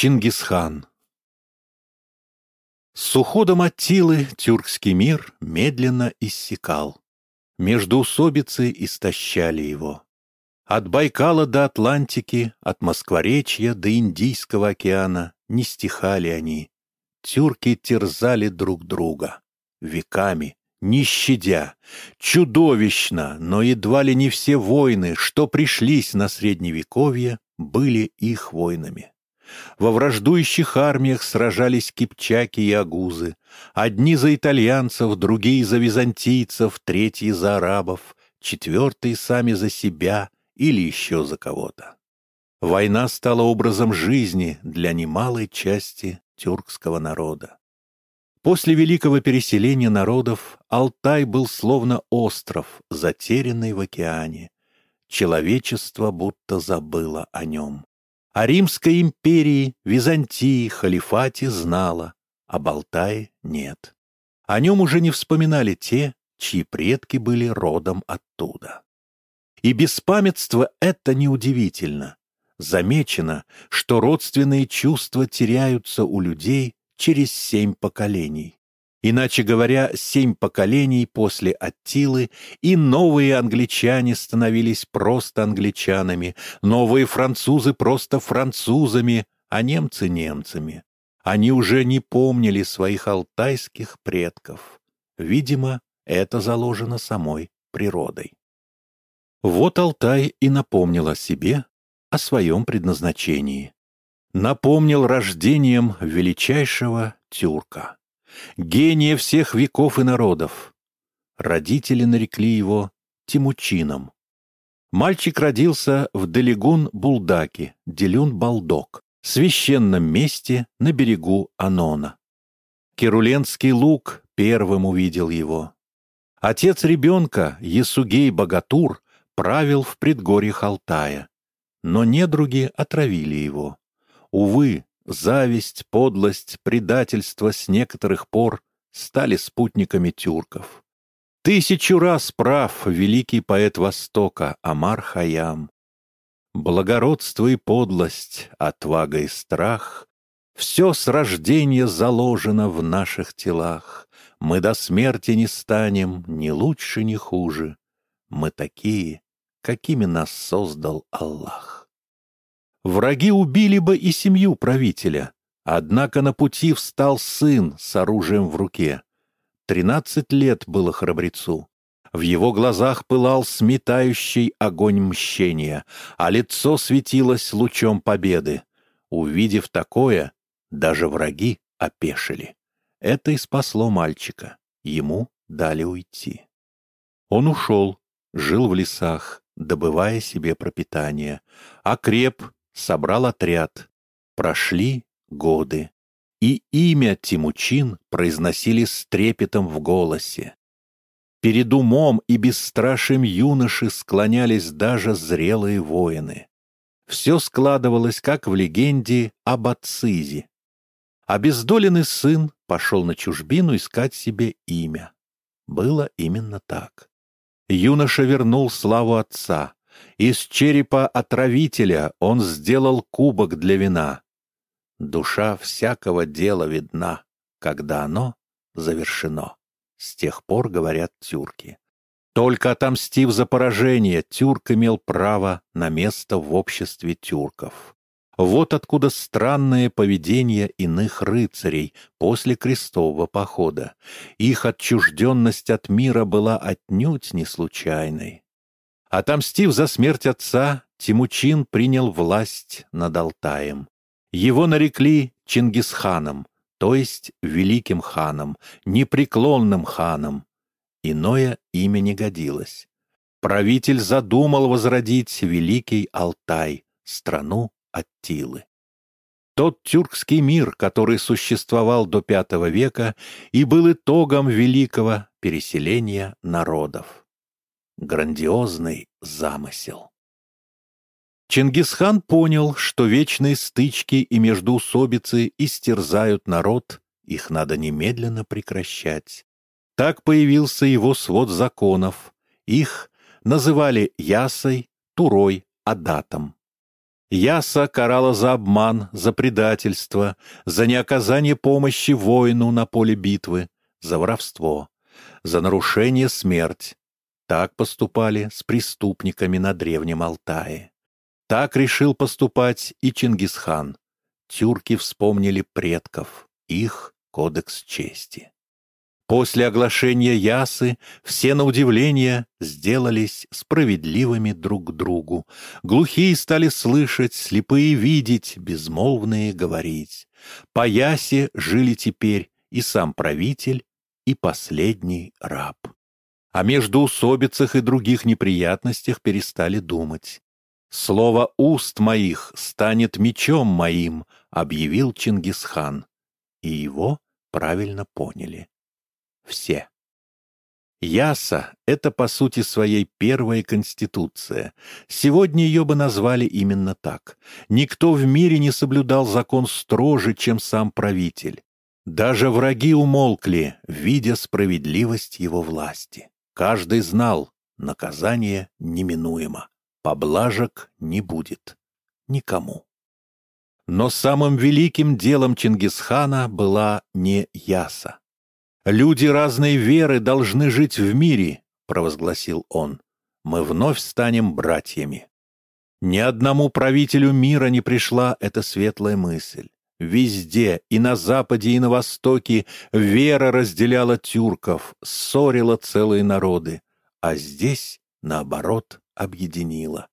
Чингисхан С уходом Аттилы тюркский мир медленно иссякал. Междоусобицы истощали его. От Байкала до Атлантики, от Москворечья до Индийского океана не стихали они. Тюрки терзали друг друга. Веками, не щадя, чудовищно, но едва ли не все войны, что пришлись на Средневековье, были их войнами. Во враждующих армиях сражались кипчаки и агузы, одни за итальянцев, другие за византийцев, третьи за арабов, четвертые сами за себя или еще за кого-то. Война стала образом жизни для немалой части тюркского народа. После великого переселения народов Алтай был словно остров, затерянный в океане. Человечество будто забыло о нем. О Римской империи, Византии, халифате знало, а Алтае нет. О нем уже не вспоминали те, чьи предки были родом оттуда. И беспамятство это неудивительно. Замечено, что родственные чувства теряются у людей через семь поколений. Иначе говоря, семь поколений после Аттилы, и новые англичане становились просто англичанами, новые французы просто французами, а немцы — немцами. Они уже не помнили своих алтайских предков. Видимо, это заложено самой природой. Вот Алтай и напомнил о себе, о своем предназначении. Напомнил рождением величайшего тюрка гения всех веков и народов. Родители нарекли его Тимучином. Мальчик родился в Делигун-Булдаке, Делюн-Балдок, священном месте на берегу Анона. Керуленский лук первым увидел его. Отец ребенка, Есугей Богатур, правил в предгорьях Алтая, но недруги отравили его. Увы, Зависть, подлость, предательство с некоторых пор стали спутниками тюрков. Тысячу раз прав великий поэт Востока Амар Хаям. Благородство и подлость, отвага и страх — все с рождения заложено в наших телах. Мы до смерти не станем ни лучше, ни хуже. Мы такие, какими нас создал Аллах. Враги убили бы и семью правителя, однако на пути встал сын с оружием в руке. Тринадцать лет было храбрецу. В его глазах пылал сметающий огонь мщения, а лицо светилось лучом победы. Увидев такое, даже враги опешили. Это и спасло мальчика. Ему дали уйти. Он ушел, жил в лесах, добывая себе пропитание, окреп собрал отряд. Прошли годы. И имя Тимучин произносили с трепетом в голосе. Перед умом и бесстрашием юноши склонялись даже зрелые воины. Все складывалось, как в легенде об Ацизе. Обездоленный сын пошел на чужбину искать себе имя. Было именно так. Юноша вернул славу отца, из черепа отравителя он сделал кубок для вина. Душа всякого дела видна, когда оно завершено. С тех пор говорят тюрки. Только отомстив за поражение, тюрк имел право на место в обществе тюрков. Вот откуда странное поведение иных рыцарей после крестового похода. Их отчужденность от мира была отнюдь не случайной. Отомстив за смерть отца, Тимучин принял власть над Алтаем. Его нарекли Чингисханом, то есть великим ханом, непреклонным ханом. Иное имя не годилось. Правитель задумал возродить великий Алтай, страну Аттилы. Тот тюркский мир, который существовал до V века и был итогом великого переселения народов грандиозный замысел. Чингисхан понял, что вечные стычки и междоусобицы истерзают народ, их надо немедленно прекращать. Так появился его свод законов. Их называли Ясой, Турой, Адатом. Яса карала за обман, за предательство, за неоказание помощи воину на поле битвы, за воровство, за нарушение смерть. Так поступали с преступниками на Древнем Алтае. Так решил поступать и Чингисхан. Тюрки вспомнили предков, их кодекс чести. После оглашения Ясы все на удивление сделались справедливыми друг к другу. Глухие стали слышать, слепые видеть, безмолвные говорить. По Ясе жили теперь и сам правитель, и последний раб. А между усобицах и других неприятностях перестали думать. «Слово уст моих станет мечом моим», — объявил Чингисхан. И его правильно поняли все. Яса — это, по сути своей, первая конституция. Сегодня ее бы назвали именно так. Никто в мире не соблюдал закон строже, чем сам правитель. Даже враги умолкли, видя справедливость его власти. Каждый знал, наказание неминуемо, поблажек не будет. Никому. Но самым великим делом Чингисхана была не Яса. «Люди разной веры должны жить в мире», — провозгласил он. «Мы вновь станем братьями». Ни одному правителю мира не пришла эта светлая мысль. Везде, и на западе, и на востоке, вера разделяла тюрков, ссорила целые народы, а здесь, наоборот, объединила.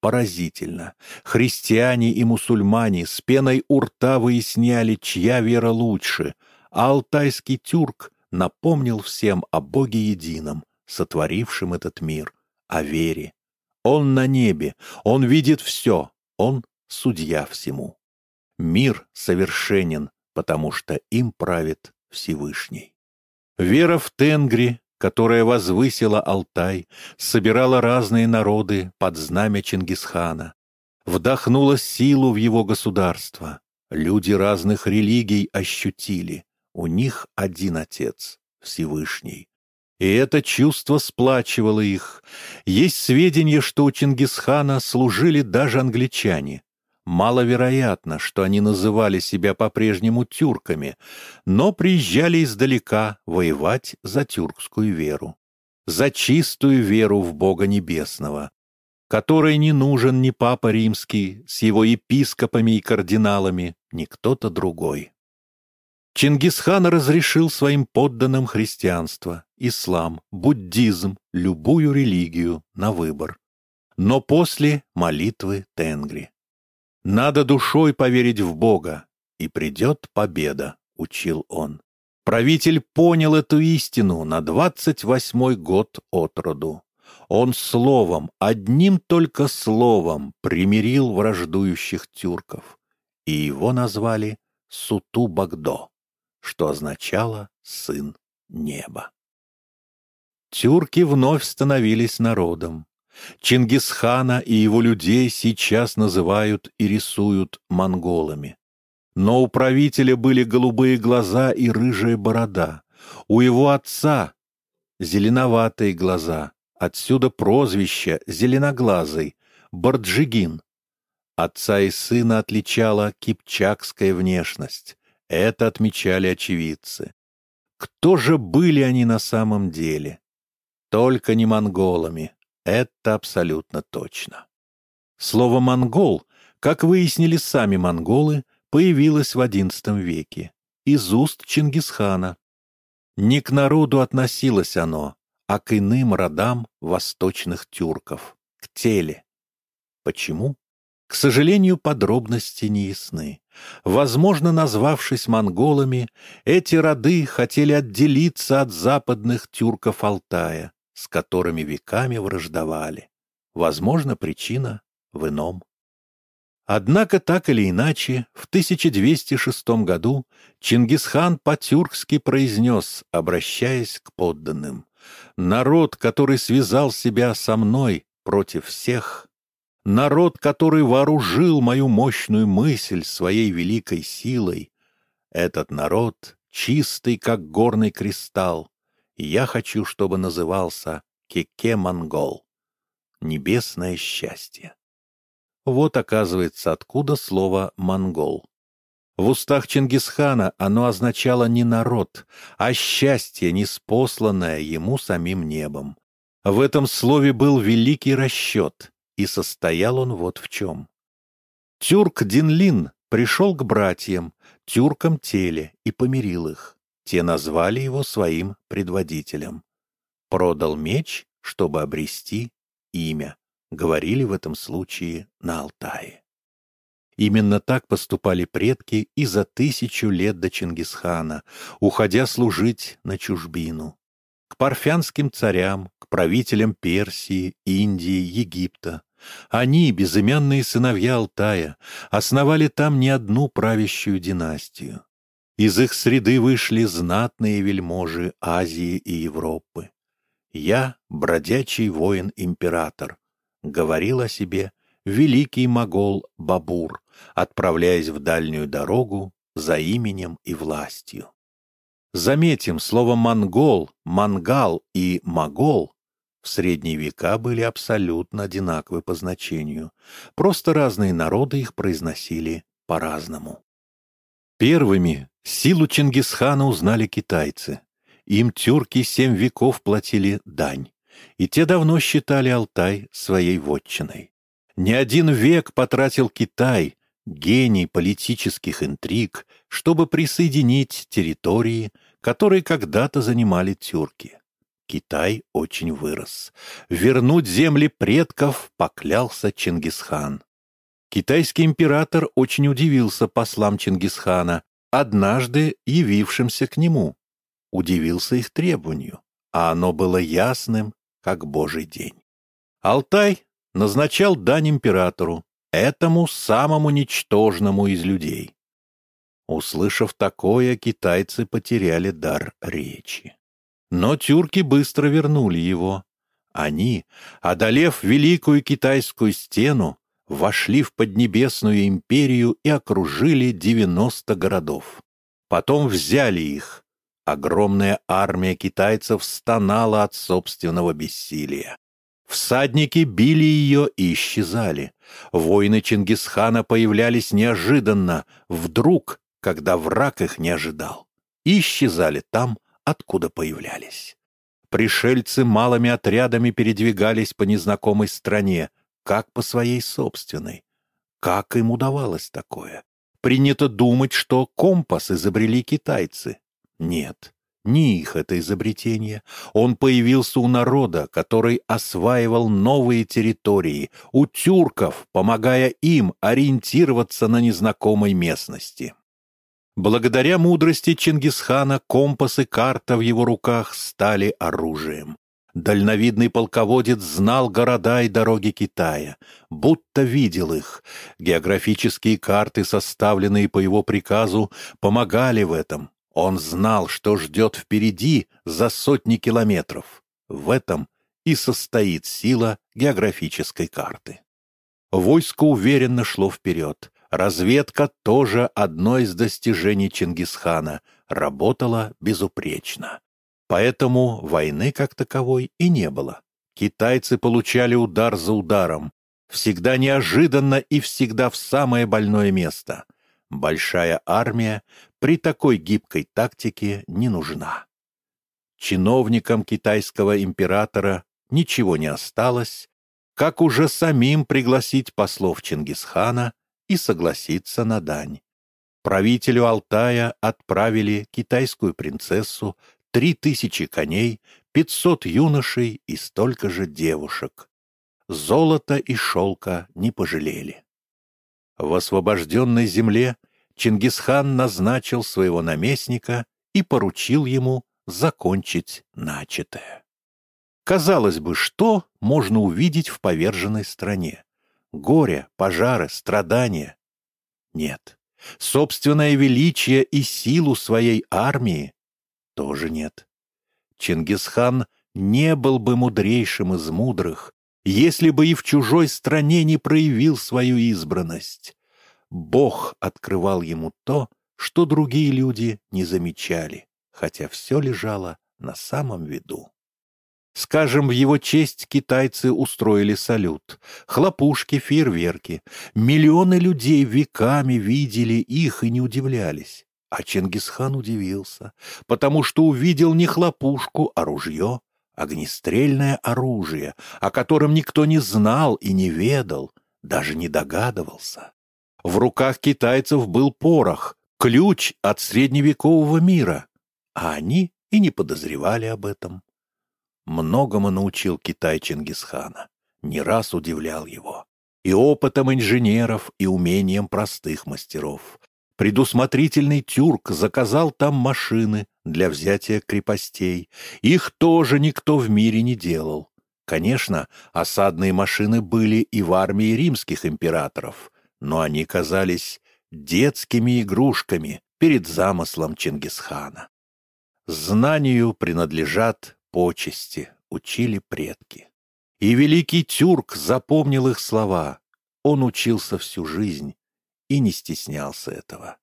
Поразительно. Христиане и мусульмане с пеной у рта выясняли, чья вера лучше, а алтайский тюрк напомнил всем о Боге едином, сотворившем этот мир, о вере. Он на небе, он видит все, он судья всему. Мир совершенен, потому что им правит Всевышний. Вера в Тенгри, которая возвысила Алтай, собирала разные народы под знамя Чингисхана, вдохнула силу в его государство. Люди разных религий ощутили, у них один Отец, Всевышний. И это чувство сплачивало их. Есть сведения, что у Чингисхана служили даже англичане. Маловероятно, что они называли себя по-прежнему тюрками, но приезжали издалека воевать за тюркскую веру, за чистую веру в Бога Небесного, которой не нужен ни Папа Римский с его епископами и кардиналами, ни кто-то другой. Чингисхан разрешил своим подданным христианство, ислам, буддизм, любую религию на выбор. Но после молитвы Тенгри. «Надо душой поверить в Бога, и придет победа», — учил он. Правитель понял эту истину на двадцать восьмой год от роду. Он словом, одним только словом примирил враждующих тюрков, и его назвали Суту-Багдо что означало «сын неба». Тюрки вновь становились народом. Чингисхана и его людей сейчас называют и рисуют монголами. Но у правителя были голубые глаза и рыжая борода. У его отца зеленоватые глаза. Отсюда прозвище «зеленоглазый» — Барджигин. Отца и сына отличала кипчакская внешность. Это отмечали очевидцы. Кто же были они на самом деле? Только не монголами. Это абсолютно точно. Слово «монгол», как выяснили сами монголы, появилось в XI веке, из уст Чингисхана. Не к народу относилось оно, а к иным родам восточных тюрков, к теле. Почему? К сожалению, подробности не ясны. Возможно, назвавшись монголами, эти роды хотели отделиться от западных тюрков Алтая, с которыми веками враждовали. Возможно, причина в ином. Однако, так или иначе, в 1206 году Чингисхан по-тюркски произнес, обращаясь к подданным, «Народ, который связал себя со мной против всех, народ, который вооружил мою мощную мысль своей великой силой, этот народ чистый, как горный кристалл, я хочу, чтобы назывался Кеке-Монгол, небесное счастье. Вот, оказывается, откуда слово «монгол». В устах Чингисхана оно означало не народ, а счастье, неспосланное ему самим небом. В этом слове был великий расчет, и состоял он вот в чем. Тюрк Динлин пришел к братьям, тюркам теле, и помирил их. Те назвали его своим предводителем. Продал меч, чтобы обрести имя, говорили в этом случае на Алтае. Именно так поступали предки и за тысячу лет до Чингисхана, уходя служить на чужбину. К парфянским царям, к правителям Персии, Индии, Египта. Они, безымянные сыновья Алтая, основали там не одну правящую династию. Из их среды вышли знатные вельможи Азии и Европы. «Я — бродячий воин-император», — говорил о себе великий могол Бабур, отправляясь в дальнюю дорогу за именем и властью. Заметим, слово «монгол», «мангал» и «могол» в средние века были абсолютно одинаковы по значению, просто разные народы их произносили по-разному. Первыми силу Чингисхана узнали китайцы. Им тюрки семь веков платили дань, и те давно считали Алтай своей вотчиной. Не один век потратил Китай, гений политических интриг, чтобы присоединить территории, которые когда-то занимали тюрки. Китай очень вырос. Вернуть земли предков поклялся Чингисхан. Китайский император очень удивился послам Чингисхана, однажды явившимся к нему. Удивился их требованию, а оно было ясным, как божий день. Алтай назначал дань императору, этому самому ничтожному из людей. Услышав такое, китайцы потеряли дар речи. Но тюрки быстро вернули его. Они, одолев великую китайскую стену, вошли в Поднебесную империю и окружили 90 городов. Потом взяли их. Огромная армия китайцев стонала от собственного бессилия. Всадники били ее и исчезали. Воины Чингисхана появлялись неожиданно, вдруг, когда враг их не ожидал, и исчезали там, откуда появлялись. Пришельцы малыми отрядами передвигались по незнакомой стране, как по своей собственной. Как им удавалось такое? Принято думать, что компас изобрели китайцы. Нет, не их это изобретение. Он появился у народа, который осваивал новые территории, у тюрков, помогая им ориентироваться на незнакомой местности. Благодаря мудрости Чингисхана компас и карта в его руках стали оружием. Дальновидный полководец знал города и дороги Китая, будто видел их. Географические карты, составленные по его приказу, помогали в этом. Он знал, что ждет впереди за сотни километров. В этом и состоит сила географической карты. Войско уверенно шло вперед. Разведка тоже одно из достижений Чингисхана, работала безупречно. Поэтому войны как таковой и не было. Китайцы получали удар за ударом, всегда неожиданно и всегда в самое больное место — Большая армия при такой гибкой тактике не нужна. Чиновникам китайского императора ничего не осталось, как уже самим пригласить послов Чингисхана и согласиться на дань. Правителю Алтая отправили китайскую принцессу, три тысячи коней, пятьсот юношей и столько же девушек. Золота и шелка не пожалели. В освобожденной земле Чингисхан назначил своего наместника и поручил ему закончить начатое. Казалось бы, что можно увидеть в поверженной стране? Горе, пожары, страдания? Нет. Собственное величие и силу своей армии? Тоже нет. Чингисхан не был бы мудрейшим из мудрых, если бы и в чужой стране не проявил свою избранность. Бог открывал ему то, что другие люди не замечали, хотя все лежало на самом виду. Скажем, в его честь китайцы устроили салют. Хлопушки, фейерверки. Миллионы людей веками видели их и не удивлялись. А Чингисхан удивился, потому что увидел не хлопушку, а ружье, огнестрельное оружие, о котором никто не знал и не ведал, даже не догадывался. В руках китайцев был порох, ключ от средневекового мира, а они и не подозревали об этом. Многому научил Китай Чингисхана, не раз удивлял его. И опытом инженеров, и умением простых мастеров. Предусмотрительный тюрк заказал там машины для взятия крепостей. Их тоже никто в мире не делал. Конечно, осадные машины были и в армии римских императоров, но они казались детскими игрушками перед замыслом Чингисхана. Знанию принадлежат почести, учили предки. И великий тюрк запомнил их слова. Он учился всю жизнь и не стеснялся этого.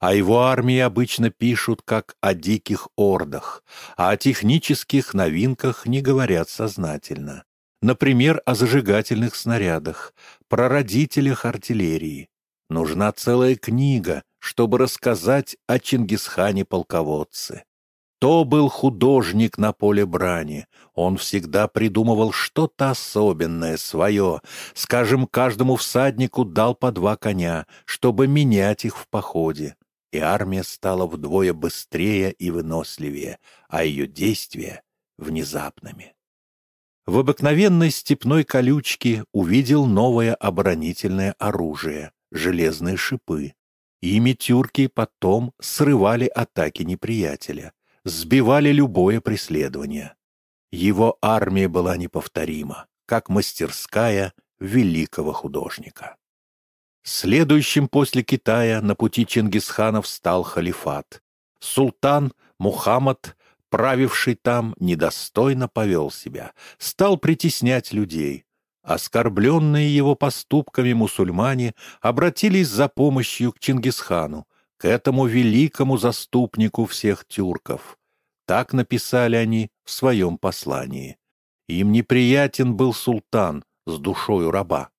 О его армии обычно пишут как о диких ордах, а о технических новинках не говорят сознательно. Например, о зажигательных снарядах, прародителях артиллерии. Нужна целая книга, чтобы рассказать о Чингисхане-полководце. То был художник на поле брани. Он всегда придумывал что-то особенное, свое. Скажем, каждому всаднику дал по два коня, чтобы менять их в походе и армия стала вдвое быстрее и выносливее, а ее действия — внезапными. В обыкновенной степной колючке увидел новое оборонительное оружие — железные шипы. Ими тюрки потом срывали атаки неприятеля, сбивали любое преследование. Его армия была неповторима, как мастерская великого художника. Следующим после Китая на пути Чингисханов стал халифат. Султан Мухаммад, правивший там, недостойно повел себя, стал притеснять людей. Оскорбленные его поступками мусульмане обратились за помощью к Чингисхану, к этому великому заступнику всех тюрков. Так написали они в своем послании. Им неприятен был султан с душою раба.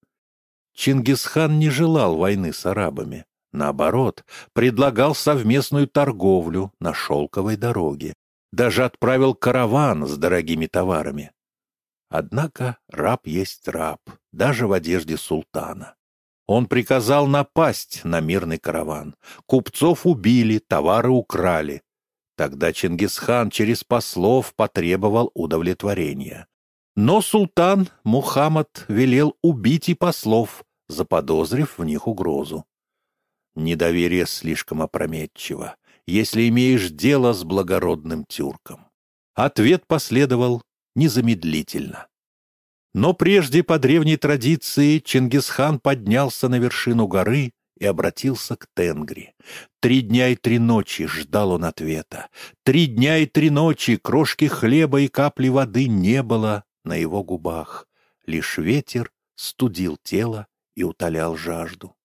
Чингисхан не желал войны с арабами. Наоборот, предлагал совместную торговлю на шелковой дороге. Даже отправил караван с дорогими товарами. Однако раб есть раб, даже в одежде султана. Он приказал напасть на мирный караван. Купцов убили, товары украли. Тогда Чингисхан через послов потребовал удовлетворения. Но султан Мухаммад велел убить и послов, заподозрив в них угрозу. Недоверие слишком опрометчиво, если имеешь дело с благородным тюрком. Ответ последовал незамедлительно. Но прежде по древней традиции Чингисхан поднялся на вершину горы и обратился к Тенгри. Три дня и три ночи ждал он ответа. Три дня и три ночи крошки хлеба и капли воды не было на его губах. Лишь ветер студил тело и утолял жажду.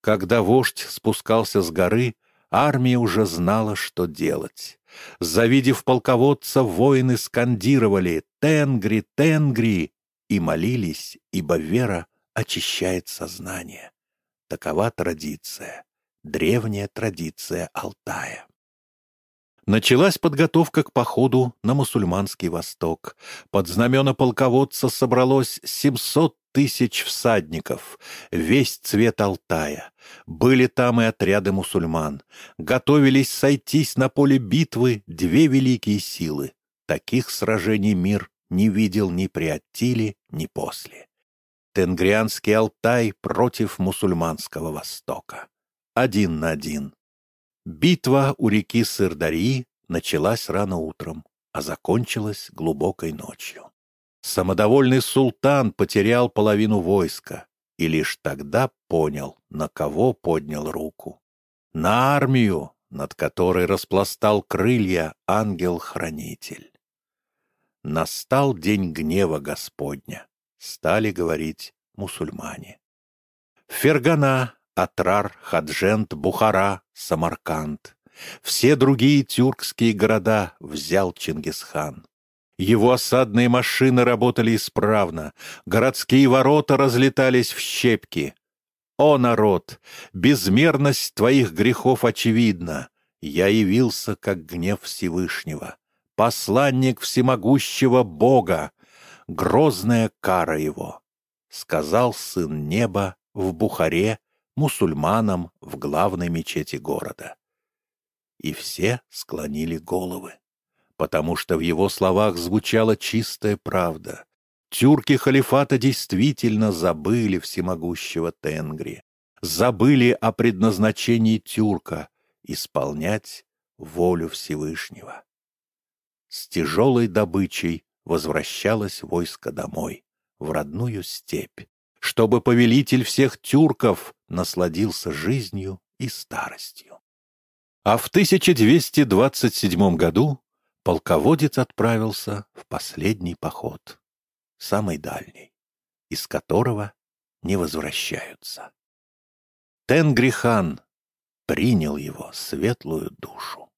Когда вождь спускался с горы, армия уже знала, что делать. Завидев полководца, воины скандировали «Тенгри! Тенгри!» и молились, ибо вера очищает сознание. Такова традиция, древняя традиция Алтая. Началась подготовка к походу на мусульманский восток. Под знамена полководца собралось 700 тысяч всадников, весь цвет Алтая. Были там и отряды мусульман. Готовились сойтись на поле битвы две великие силы. Таких сражений мир не видел ни при Аттиле, ни после. Тенгрианский Алтай против мусульманского Востока. Один на один. Битва у реки Сырдарьи началась рано утром, а закончилась глубокой ночью. Самодовольный султан потерял половину войска и лишь тогда понял, на кого поднял руку. На армию, над которой распластал крылья ангел-хранитель. Настал день гнева Господня, стали говорить мусульмане. Фергана, Атрар, Хаджент, Бухара, Самарканд. Все другие тюркские города взял Чингисхан. Его осадные машины работали исправно, городские ворота разлетались в щепки. О, народ, безмерность твоих грехов очевидна. Я явился, как гнев Всевышнего, посланник всемогущего Бога, грозная кара его, сказал сын неба в Бухаре мусульманам в главной мечети города. И все склонили головы, потому что в его словах звучала чистая правда. Тюрки халифата действительно забыли всемогущего Тенгри, забыли о предназначении тюрка исполнять волю Всевышнего. С тяжелой добычей возвращалось войско домой, в родную степь, чтобы повелитель всех тюрков насладился жизнью и старостью. А в 1227 году полководец отправился в последний поход, самый дальний, из которого не возвращаются. Тенгрихан принял его светлую душу.